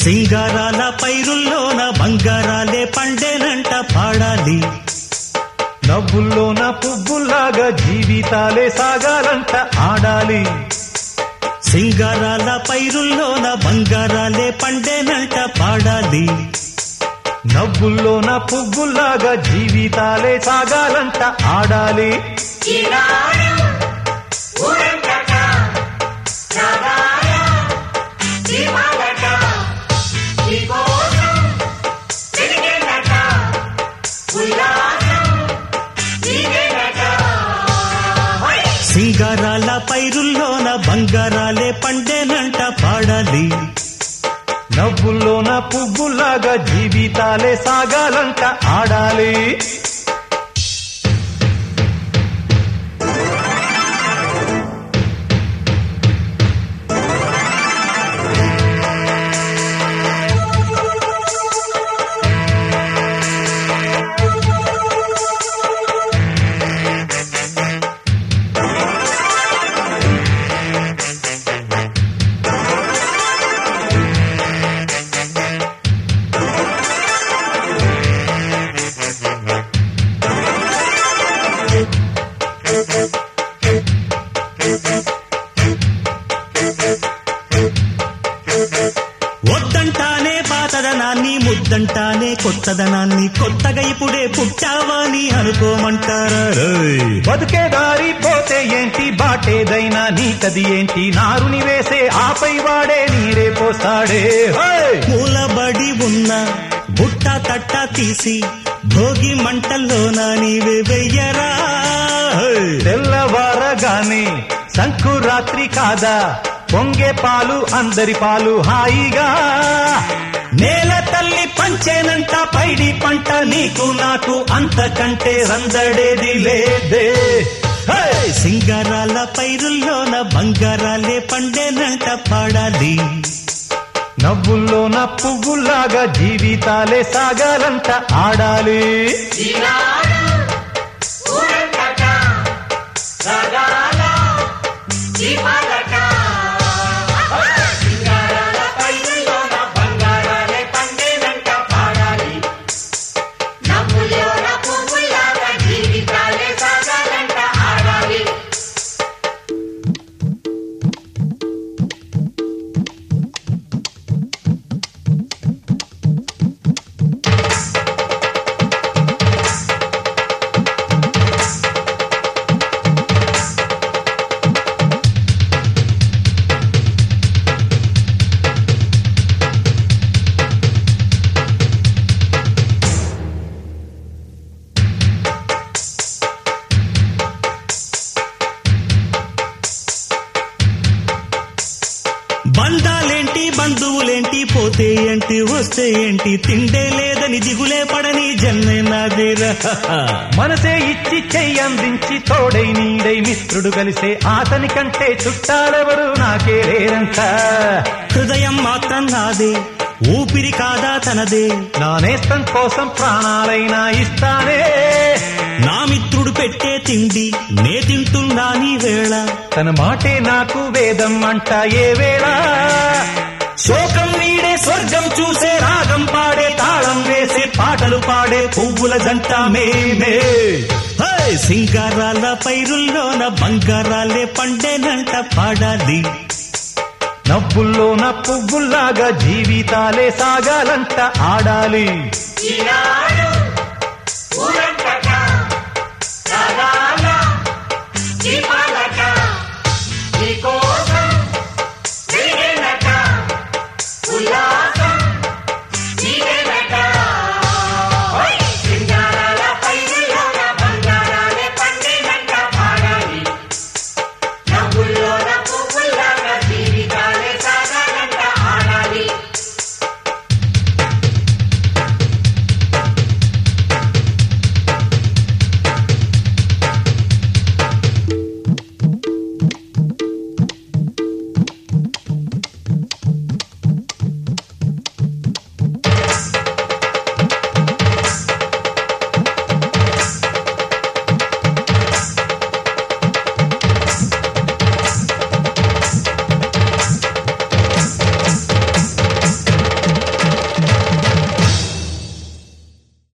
సింగారాల పైరుల్లోన బంగారాలే పండేనంట పాడాలి. నవ్వుల్లోన పువ్వుల్లాగా జీవితాలే సాగాలంట ఆడాలి. సింగారాల పైరుల్లోన బంగారాలే పండేనంట పాడాలి. నవ్వుల్లోన పువ్వుల్లాగా జీవితాలే సాగాలంట ఆడాలి. ఈనాడు ఉంగరాలే పండేనంట పాడాలి నవ్వుల్లోన పువ్వులాగా జీవితాలే సాగాలంట ఆడాలి. పాతదనాన్ని ముద్దంటానే కొత్తదనాన్ని కొత్తగా ఇప్పుడే పుట్టావని అనుకోమంటారా. బతుకే దారి పోతే ఏంటి? బాటేదైనా నీకది ఏంటి? నారుని వేసే ఆపై వాడే నీరే పోస్తాడే! మూలబడి ఉన్న బుట్ట తట్ట తీసి భోగి మంటల్లోన నీవే వెయ్యరా. తెల్లవారగానే సంకురాత్రి కాదా? పొంగే పాలు అందరి పాలు హాయిగా. నేల తల్లి పంచేనంట పైడి పంట నీకు నాకు అంతకంటే రందడేది లేదే. హే! సింగారాల పైరుల్లోన బంగారాలే పండేనంట పాడాలి. నవ్వుల్లోన పువ్వులాగా జీవితాలే సాగాలంట ఆడాలి. బంధాలేంటి బంధువులేంటి పోతే ఏంటి వస్తే ఏంటి తిండే లేదని దిగులే పడని జన్మే నాదిరా మనసే ఇచ్చి చెయ్యందించి తోడై నీడై మిత్రుడు కలిసే అతని కంటే చుట్టాలెవరు నాకే లేరంట. హృదయం మాత్రం నాదే ఊపిరి కాదా తనదే. నా నేస్తం కోసం ప్రాణాలైనా ఇస్తానే. నా మిత్రుడు పెట్టే తిండి నే తింటున్నా నీ వేళ. తన మాటే నాకు వేదం అంట ఏ వేళ? శోకం వీడే స్వర్గం చూసే రాగం పాడే తాళం వేసే పాటలు పాడే పువ్వుల జంట మేమే. హే! సింగారాల పైరుల్లోన బంగారాలే పండేనంట పాడాలి. నవ్వుల్లోన పువ్వుల్లాగా జీవితాలే సాగాలంట ఆడాలి. ఈనాడు